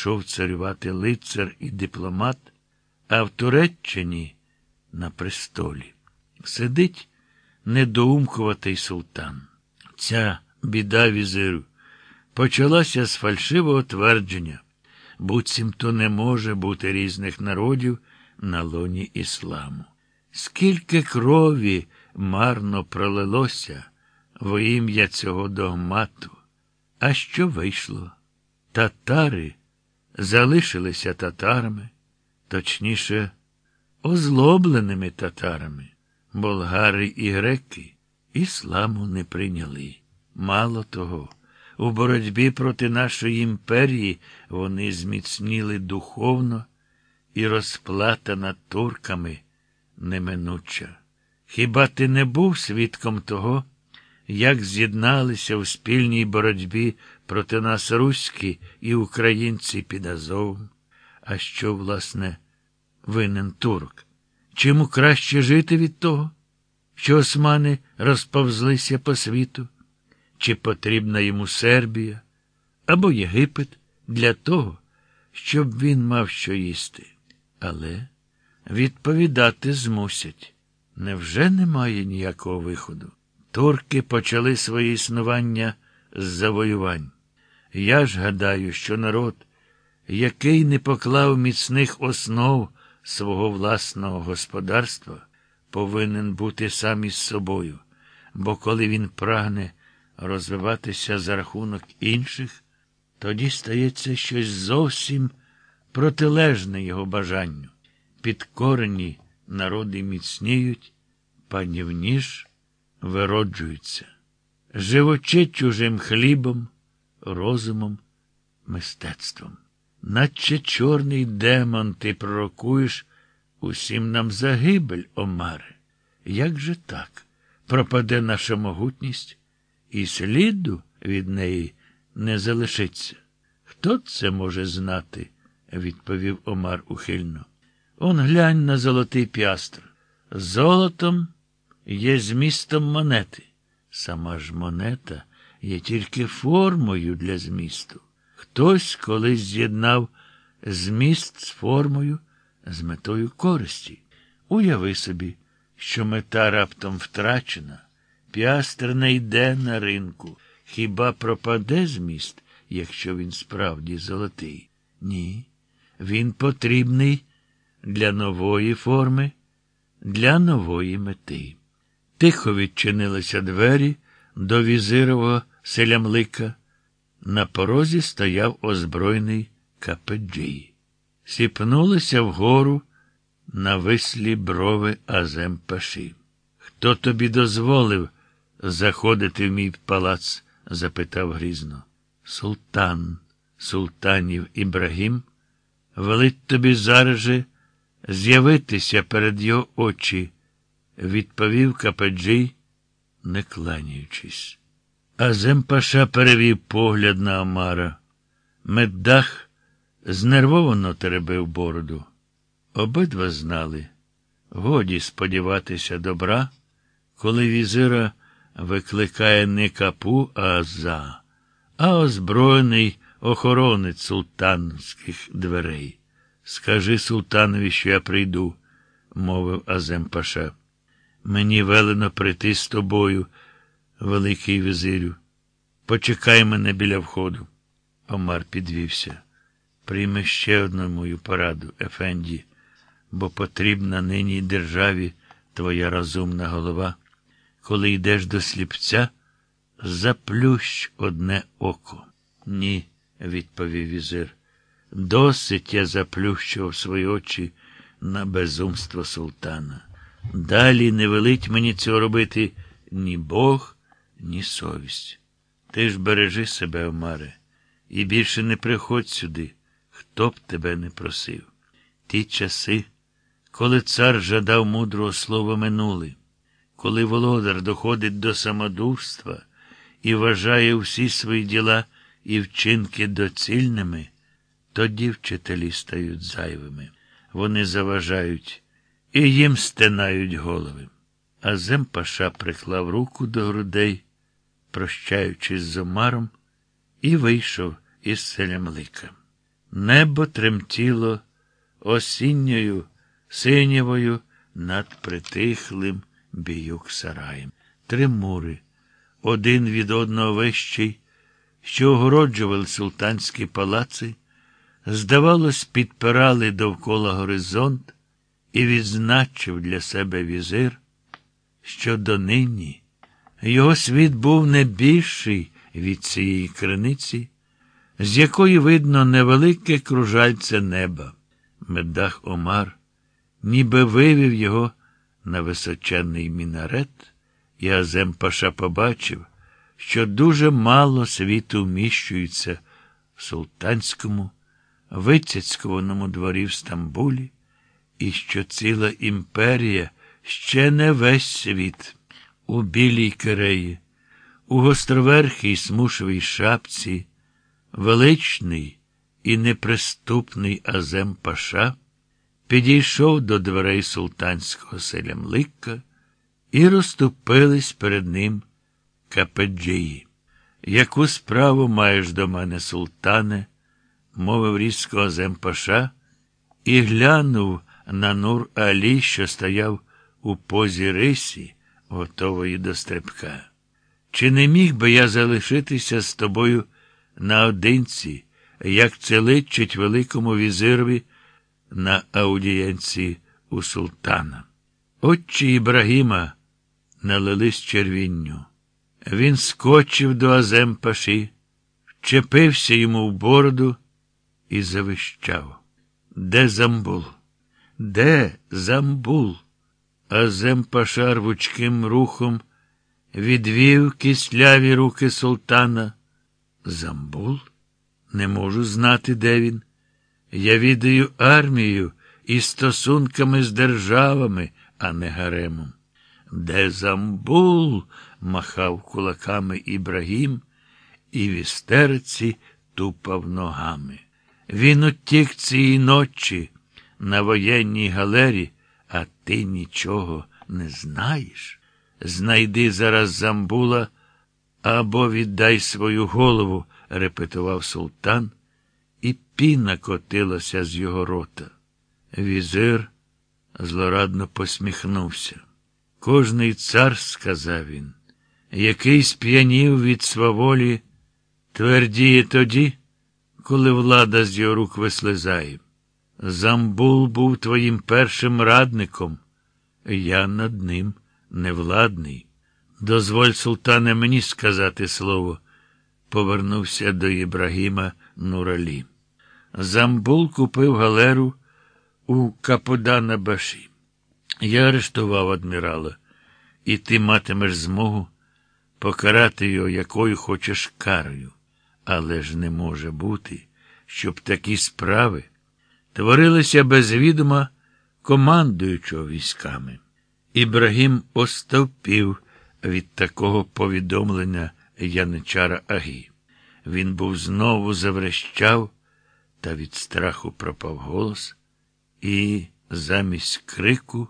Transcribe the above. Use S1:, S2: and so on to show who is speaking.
S1: йшов царювати лицар і дипломат, а в Туреччині на престолі сидить недоумкуватий султан. Ця біда візиру почалася з фальшивого твердження, буцімто не може бути різних народів на лоні ісламу. Скільки крові марно пролилося во ім'я цього догмату, а що вийшло? Татари залишилися татарами, точніше, озлобленими татарами. Болгари і греки ісламу не прийняли. Мало того, у боротьбі проти нашої імперії вони зміцніли духовно і розплата над турками неминуча. Хіба ти не був свідком того, як з'єдналися у спільній боротьбі проти нас руські і українці під Азовом? А що, власне, винен турк? Чому краще жити від того, що османи розповзлися по світу? Чи потрібна йому Сербія або Єгипет для того, щоб він мав що їсти? Але відповідати змусять. Невже немає ніякого виходу? Турки почали своє існування з завоювань. Я ж гадаю, що народ, який не поклав міцних основ свого власного господарства, повинен бути сам із собою, бо коли він прагне розвиватися за рахунок інших, тоді стається щось зовсім протилежне його бажанню. Підкорені народи міцніють, панівні ж вироджуються, живучи чужим хлібом, розумом, мистецтвом. Наче чорний демон ти пророкуєш усім нам загибель, Омаре. Як же так? Пропаде наша могутність, і сліду від неї не залишиться. Хто це може знати? відповів Омар ухильно. Он глянь на золотий пястр. Золотом є змістом монети. Сама ж монета є тільки формою для змісту. Хтось колись з'єднав зміст з формою з метою користі. Уяви собі, що мета раптом втрачена, піастр не йде на ринку. Хіба пропаде зміст, якщо він справді золотий? Ні. Він потрібний для нової форми, для нової мети. Тихо відчинилися двері до візирового селямлика. На порозі стояв озброєний капеджій. Сіпнулися вгору на вислі брови Азем Паші. Хто тобі дозволив заходити в мій палац? запитав грізно. Султан, султанів Ібрагім, велить тобі зараз же з'явитися перед його очі, відповів Капеджій, не кланяючись. Азем Паша перевів погляд на Омара. Меддах знервовано теребив бороду. Обидва знали. Годі сподіватися добра, коли візира викликає не капу, а аза, а озброєний охоронець султанських дверей. Скажи султанові, що я прийду, мовив Азем Паша. Мені велено прийти з тобою, Великий визирю. Почекай мене біля входу. Омар підвівся. Прийми ще одну мою пораду, Ефенді, бо потрібна нині державі твоя розумна голова. Коли йдеш до сліпця, заплющ одне око. Ні, відповів візир. Досить я заплющував свої очі на безумство султана. Далі не велить мені цього робити ні Бог, ні совість. Ти ж бережи себе, Омаре, і більше не приходь сюди, хто б тебе не просив. Ті часи, коли цар жадав мудрого слова минули, коли володар доходить до самодурства і вважає всі свої діла і вчинки доцільними, тоді вчителі стають зайвими. Вони заважають і їм стинають голови. А Земпаша приклав руку до грудей, прощаючись з Омаром, і вийшов із селямлика. Небо тремтіло осінньою синєвою над притихлим біюк сараєм. Три мури, один від одного вищий, що огороджували султанські палаци, здавалось, підпирали довкола горизонт і відзначив для себе візир, що донині його світ був не більший від цієї криниці, з якої видно невелике кружальце неба. Медах Омар ніби вивів його на височенний мінарет, і Азем Паша побачив, що дуже мало світу вміщується в султанському, вицяцькованому дворі в Стамбулі, і що ціла імперія ще не весь світ у білій киреї, у гостроверхій смушовій шапці, величний і неприступний Азем Паша підійшов до дверей султанського селямлика і розступились перед ним капеджії. Яку справу маєш до мене, султане? мовив різко Азем Паша, і глянув на Нур Алі, що стояв у позі рисі, готової до стрибка. Чи не міг би я залишитися з тобою наодинці, як це личить великому візирові на аудієнції у султана? Очі Ібрагіма налились червінню. Він скочив до Азем Паші, вчепився йому в бороду і завищав. Де Замбул? Де Замбул? Азем Паша рвучким рухом відвів кисляві руки султана. Замбул? Не можу знати, де він. Я відаю армію і стосунками з державами, а не гаремом. Де Замбул? махав кулаками Ібрагім, і в істериці тупав ногами. Він утік цієї ночі на воєнній галері, а ти нічого не знаєш. Знайди зараз Замбула або віддай свою голову, репетував султан, і піна котилася з його рота. Візир злорадно посміхнувся. Кожний цар, сказав він, який сп'янів від сваволі, твердіє тоді, коли влада з його рук вислизає. Замбул був твоїм першим радником, я над ним невладний. Дозволь, султане, мені сказати слово, повернувся до Ібрагіма Нуралі. Замбул купив галеру у Каподана Баші. Я арештував адмірала, і ти матимеш змогу покарати його, якою хочеш карою. Але ж не може бути, щоб такі справи творилися без відома командуючого військами. Ібрагім остовпів від такого повідомлення яничара Агі. Він був знову заврещав, та від страху пропав голос, і замість крику